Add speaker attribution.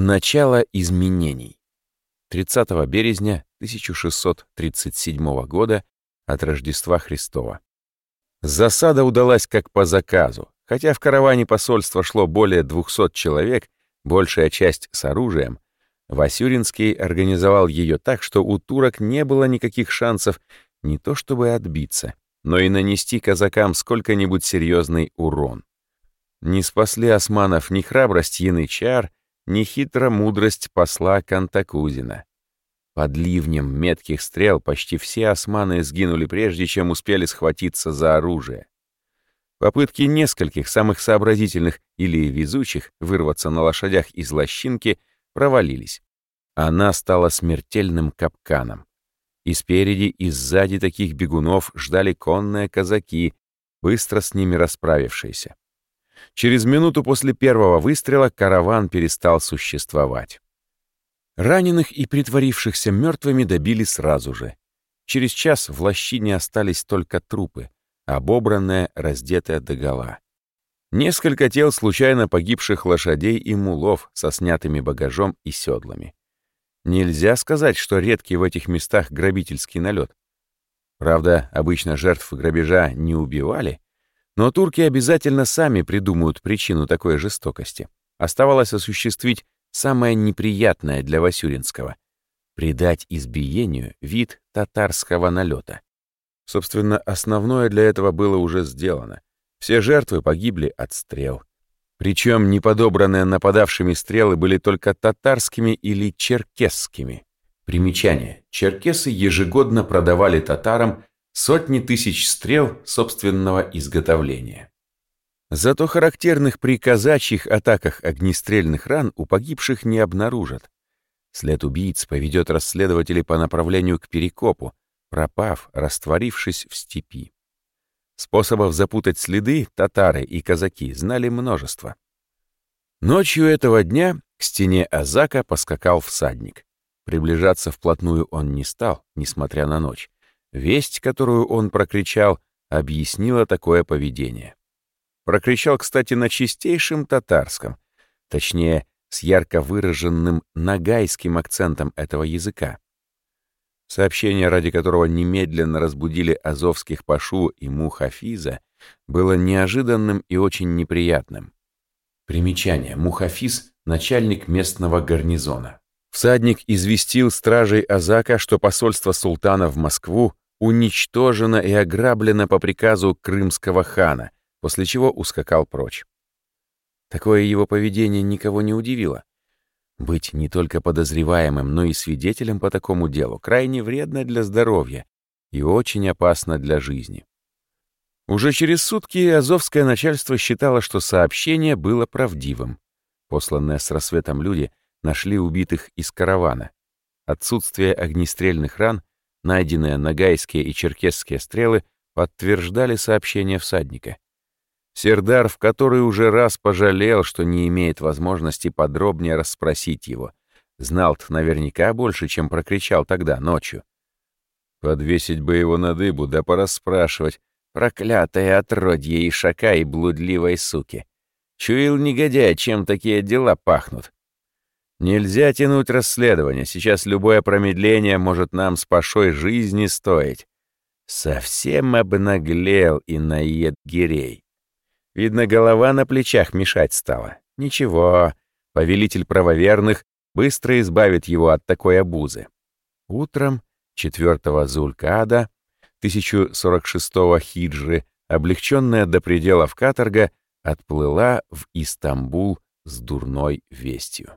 Speaker 1: Начало изменений. 30 березня 1637 года от Рождества Христова. Засада удалась как по заказу. Хотя в караване посольства шло более 200 человек, большая часть с оружием, Васюринский организовал ее так, что у турок не было никаких шансов не то чтобы отбиться, но и нанести казакам сколько-нибудь серьезный урон. Не спасли османов ни храбрость янычар, ни хитра мудрость посла Кантакузина. Под ливнем метких стрел почти все османы сгинули прежде, чем успели схватиться за оружие. Попытки нескольких самых сообразительных или везучих вырваться на лошадях из лощинки провалились. Она стала смертельным капканом. И спереди, и сзади таких бегунов ждали конные казаки, быстро с ними расправившиеся. Через минуту после первого выстрела караван перестал существовать. Раненых и притворившихся мертвыми добили сразу же. Через час в лощине остались только трупы, обобранные, раздетые догола. Несколько тел случайно погибших лошадей и мулов со снятыми багажом и седлами. Нельзя сказать, что редкий в этих местах грабительский налет. Правда, обычно жертв грабежа не убивали, но турки обязательно сами придумают причину такой жестокости. Оставалось осуществить самое неприятное для Васюринского — придать избиению вид татарского налета. Собственно, основное для этого было уже сделано. Все жертвы погибли от стрел. Причем неподобранные нападавшими стрелы были только татарскими или черкесскими. Примечание. Черкесы ежегодно продавали татарам сотни тысяч стрел собственного изготовления. Зато характерных при казачьих атаках огнестрельных ран у погибших не обнаружат. След убийц поведет расследователей по направлению к Перекопу, пропав, растворившись в степи. Способов запутать следы татары и казаки знали множество. Ночью этого дня к стене Азака поскакал всадник. Приближаться вплотную он не стал, несмотря на ночь. Весть, которую он прокричал, объяснила такое поведение. Прокричал, кстати, на чистейшем татарском, точнее, с ярко выраженным нагайским акцентом этого языка. Сообщение, ради которого немедленно разбудили азовских Пашу и Мухафиза, было неожиданным и очень неприятным. Примечание. Мухафиз — начальник местного гарнизона. Всадник известил стражей Азака, что посольство султана в Москву уничтожено и ограблено по приказу крымского хана, после чего ускакал прочь. Такое его поведение никого не удивило. Быть не только подозреваемым, но и свидетелем по такому делу крайне вредно для здоровья и очень опасно для жизни. Уже через сутки азовское начальство считало, что сообщение было правдивым. Посланные с рассветом люди нашли убитых из каравана. Отсутствие огнестрельных ран, найденные нагайские и черкесские стрелы подтверждали сообщение всадника. Сердар в который уже раз пожалел, что не имеет возможности подробнее расспросить его. Знал-то наверняка больше, чем прокричал тогда, ночью. Подвесить бы его на дыбу, да порасспрашивать. Проклятое отродье ишака и блудливой суки. Чуял негодяй, чем такие дела пахнут. Нельзя тянуть расследование, сейчас любое промедление может нам с Пашой жизни стоить. Совсем обнаглел и наед гирей. Видно, голова на плечах мешать стала. Ничего, повелитель правоверных быстро избавит его от такой обузы. Утром 4-го Зулькада 1046-го хиджры, облегченная до пределов каторга, отплыла в Истамбул с дурной вестью.